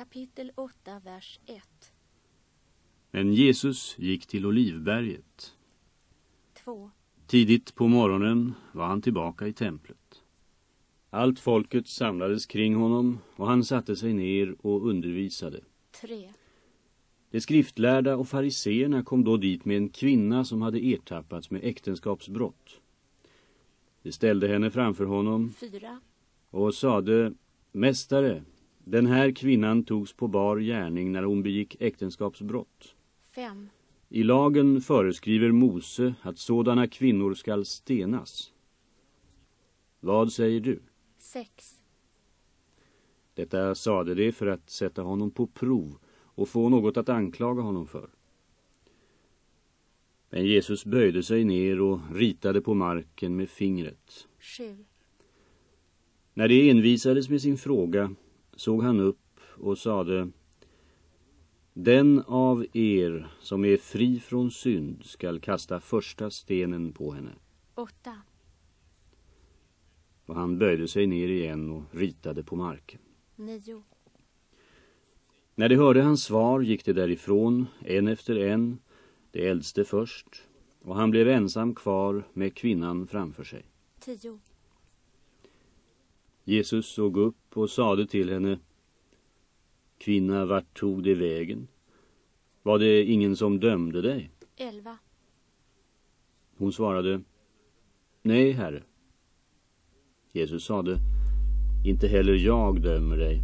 Kapitel 8, vers 1. Men Jesus gick till Olivberget. 2. Tidigt på morgonen var han tillbaka i templet. Allt folket samlades kring honom och han satte sig ner och undervisade. 3. De skriftlärda och fariseerna kom då dit med en kvinna som hade ertappats med äktenskapsbrott. De ställde henne framför honom 4. och sade, Mästare, den här kvinnan togs på bar gärning när hon begick äktenskapsbrott. 5. I lagen föreskriver Mose att sådana kvinnor skall stenas. Vad säger du? 6. Detta sade de för att sätta honom på prov och få något att anklaga honom för. Men Jesus böjde sig ner och ritade på marken med fingret. 7. När de envisades med sin fråga såg han upp och sade Den av er som är fri från synd skall kasta första stenen på henne. 8. Och han böjde sig ner igen och ritade på marken. 9. När de hörde hans svar gick de därifrån, en efter en, det äldste först, och han blev ensam kvar med kvinnan framför sig. 10. Jesus såg upp och sade till henne Kvinna, vart tog det vägen? Var det ingen som dömde dig? 11. Hon svarade Nej, herre. Jesus sade Inte heller jag dömer dig.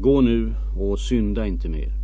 Gå nu och synda inte mer.